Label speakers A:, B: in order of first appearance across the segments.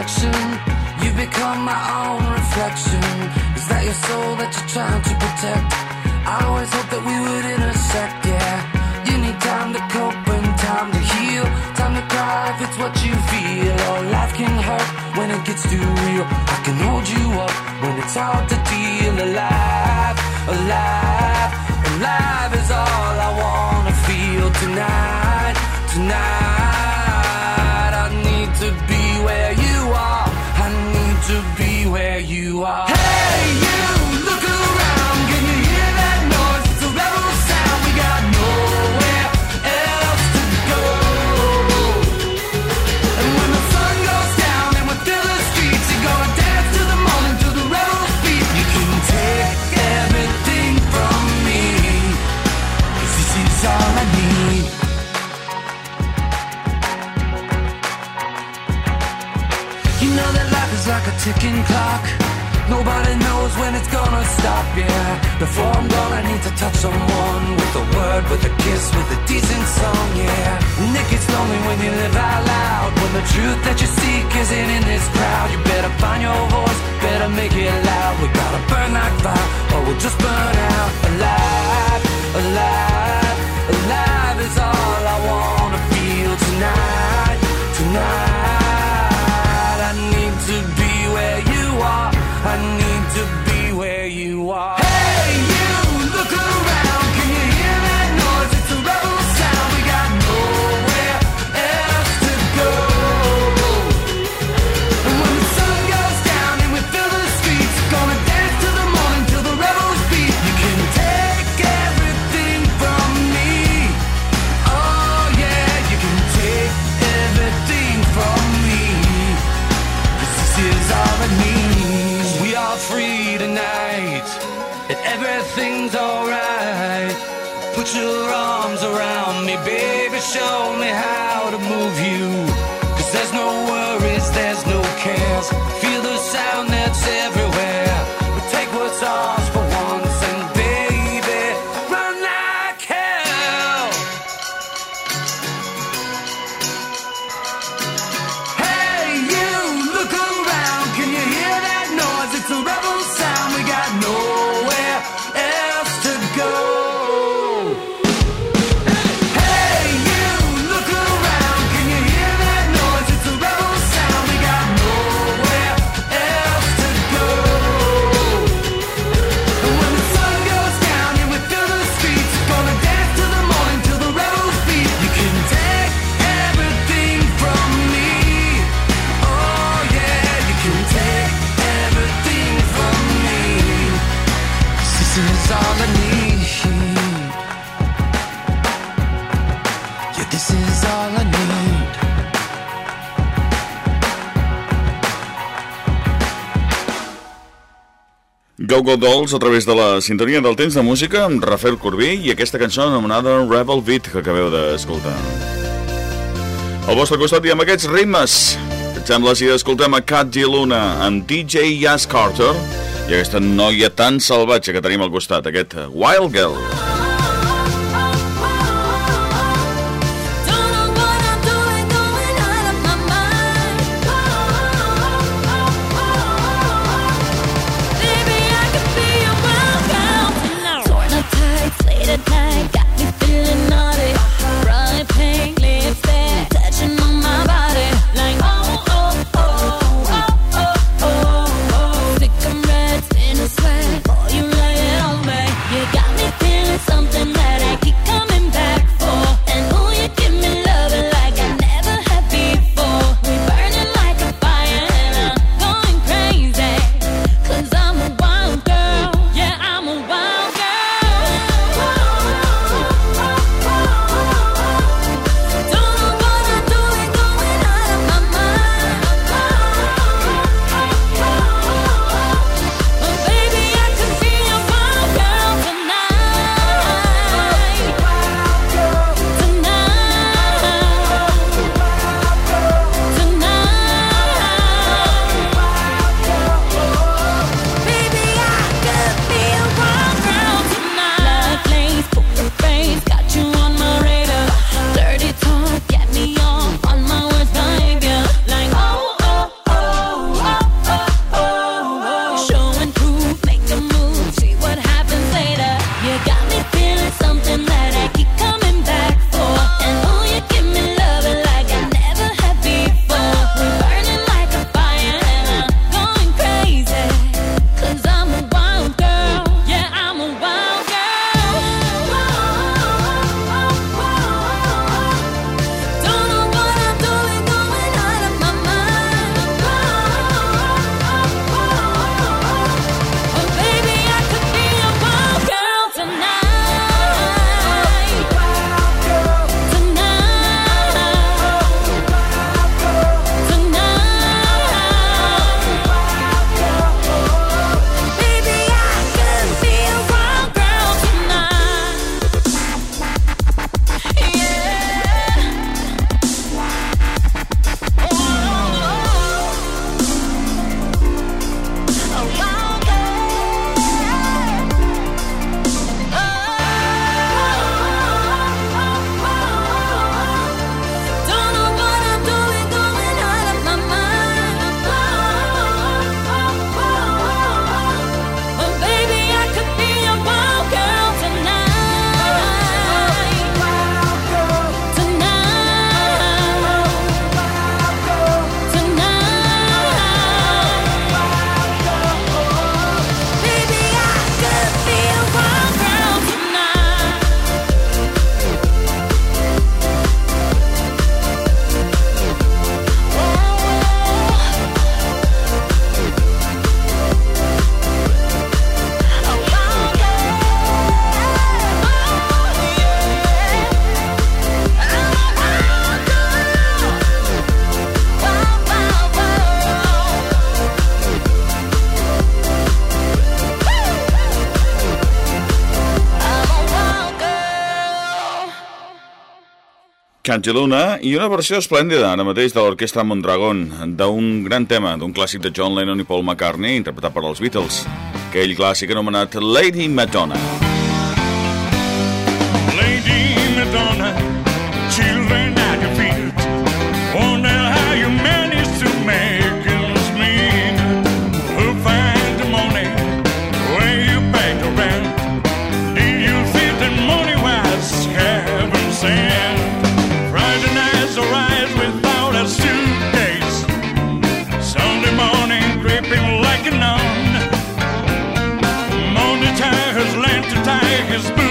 A: perfection. You become my own reflection. Is that your soul that you're trying to protect? I always hoped that we would intersect, yeah. You need time to cope and time to heal. Time to cry if it's what you feel. Oh, life can hurt when it gets too real. I can hold you up when it's hard to deal. Alive, alive. show me how.
B: Futbol Dolls a través de la sintonia del temps de música amb Rafael Corbí i aquesta cançó anomenada Rebel Beat que acabeu d'escoltar. Al vostre costat hi ha aquests ritmes et sembla si escoltem a Cat G. Luna amb DJ Yas Carter i aquesta noia tan salvatge que tenim al costat, aquest Wild Girl.
C: Cantiluna i
D: una versió esplèndida ara mateix de l'orquestra Mondragón d'un gran tema, d'un clàssic de John Lennon i Paul McCartney interpretat per els Beatles. Aquell clàssic anomenat Lady Madonna.
E: big as.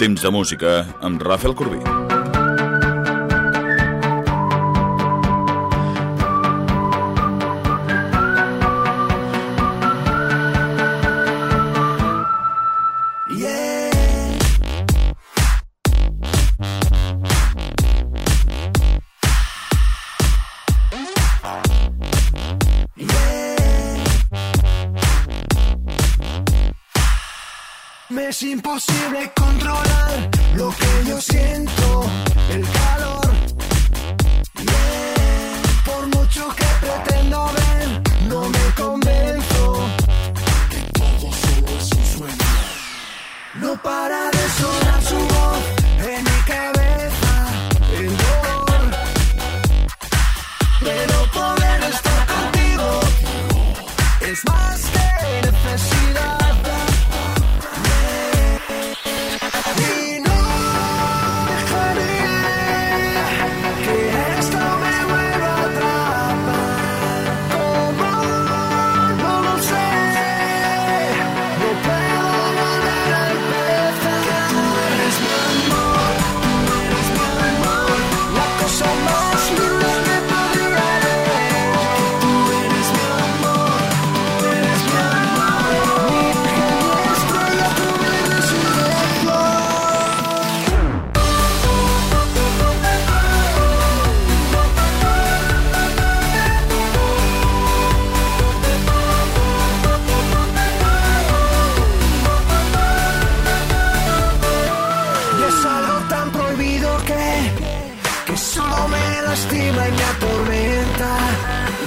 D: Temps de música amb Rafael Corbí.
F: smile. que solo me lastima y me atormenta.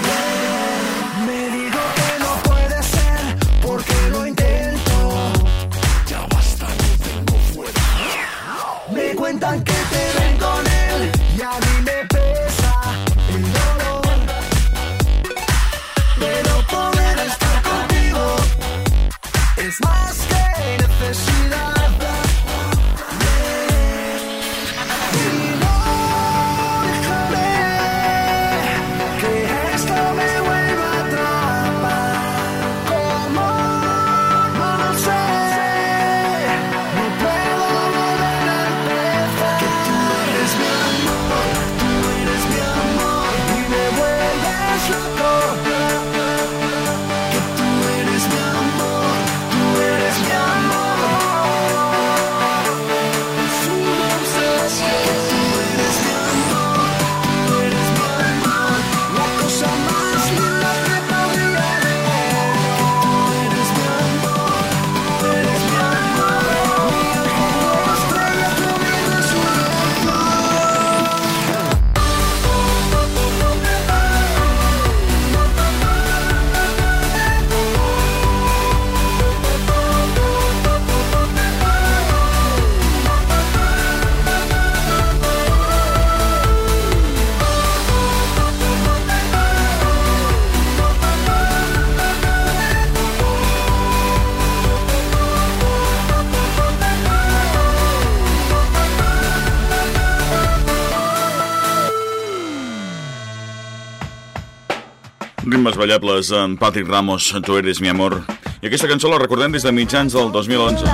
B: Ritmes ballables en Patrick Ramos, Tu eres mi amor. I aquesta cançó la recordem des de mitjans del 2011.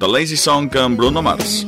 B: The Lazy Song amb Bruno Mars.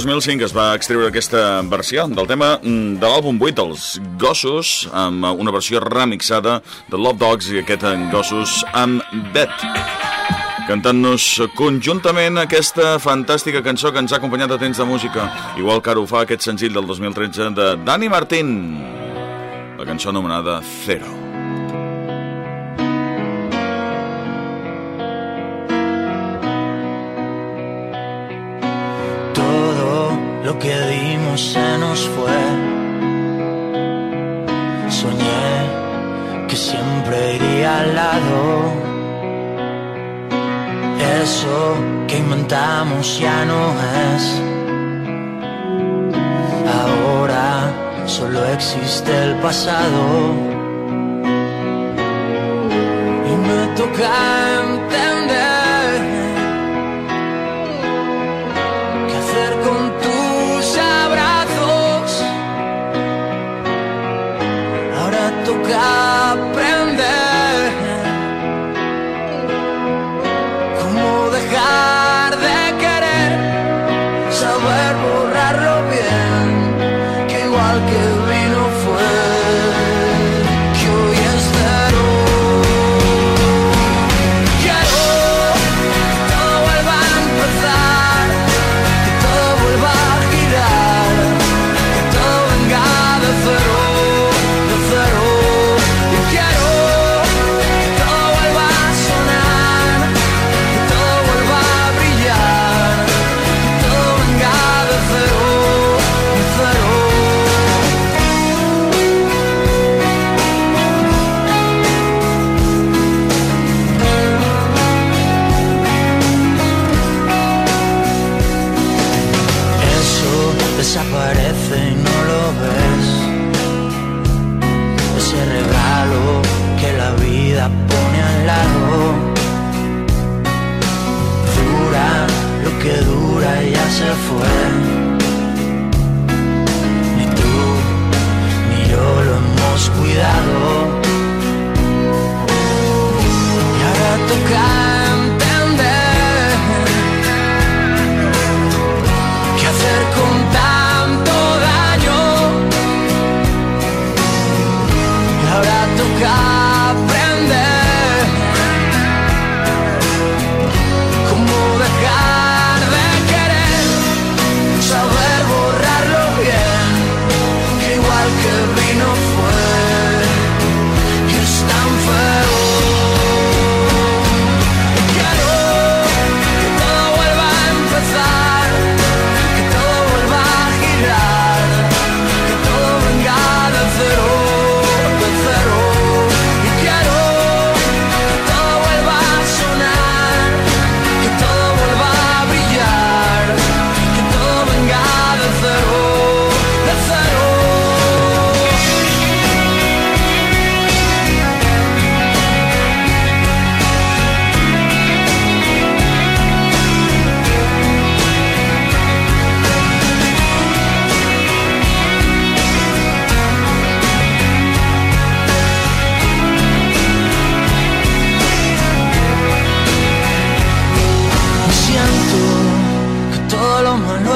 G: L'any 2005 es va extreure aquesta versió del tema mm, de l'àlbum 8 dels Gossos, amb una versió remixada de Love Dogs i aquest en Gossos amb Bet cantant-nos conjuntament aquesta fantàstica cançó que ens ha acompanyat a temps de música, igual que ara ho fa aquest senzill del 2013 de Dani Martín, la cançó anomenada Zero.
H: Que dimos se nos fue. Soñé que siempre iría al lado. Eso que inventamos ya no es. Ahora solo existe el pasado. Y me toca entender qué hacer con tus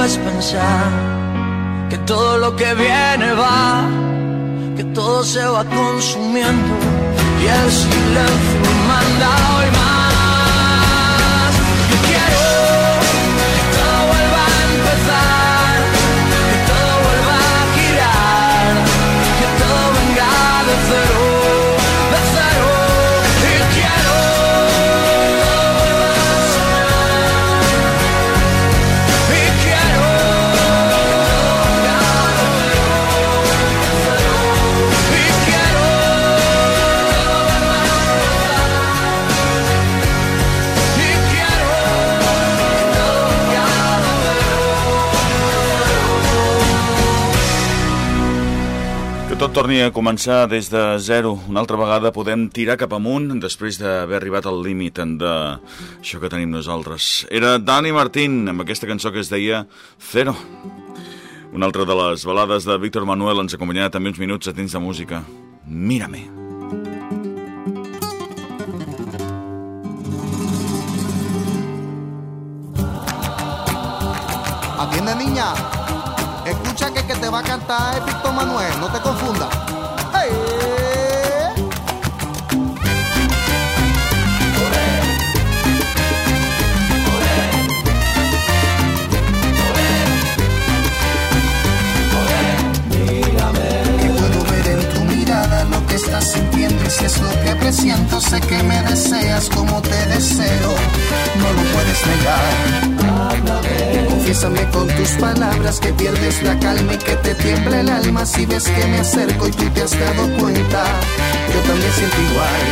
H: es pensar que todo lo que viene va, que todo se va consumiendo y el silencio manda hoy
G: torni a començar des de zero. Una altra vegada podem tirar cap amunt després d'haver arribat al límit d'això que tenim nosaltres. Era Dani Martín amb aquesta cançó que es deia Zero. Una altra de les balades de Víctor Manuel ens acompanyarà també uns minuts a temps de música. Mírame.
I: Aquí
J: ¿Entiendes, niña? Escucha que que te va a cantar es
I: estás sintiendo y si es lo que presiento, sé que me deseas como te deseo, no lo puedes negar. Confiésame con tus palabras que pierdes la calma y que te tiembla el alma si ves que me acerco y tú te has dado cuenta. Yo también siento igual.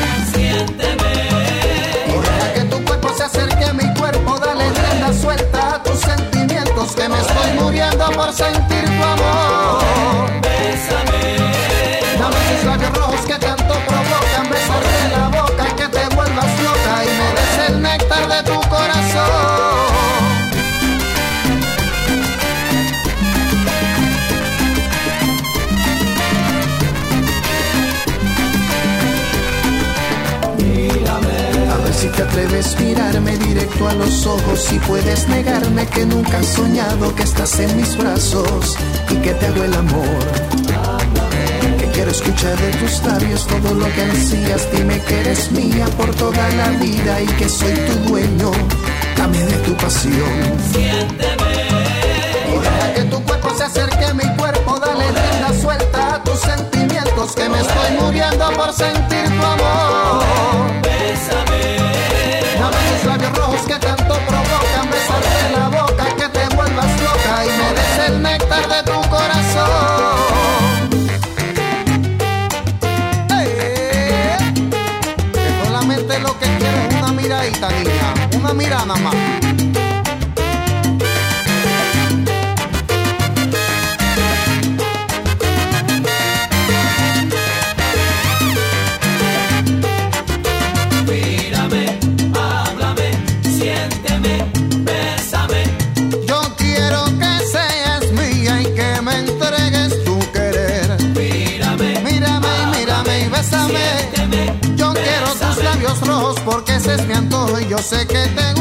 I: Y deja que tu cuerpo se acerque a mi cuerpo, dale rienda suelta a tus sentimientos que me estoy muriendo por sentir tu amor. Te atreves a mirarme directo a los ojos y puedes negarme que nunca has soñado que estás en mis brazos y que te hago el amor. Que quiero escuchar de tus labios todo lo que ansías. Dime que eres mía por toda la vida y que soy tu dueño. También de tu pasión. Y deja que tu cuerpo se acerque a mi cuerpo. Dale rienda suelta a tus sentimientos. Que me estoy muriendo por sentir tu amor. Mírame y bésame. Yo quiero tus labios rojos porque ese es mi antojo y yo sé que te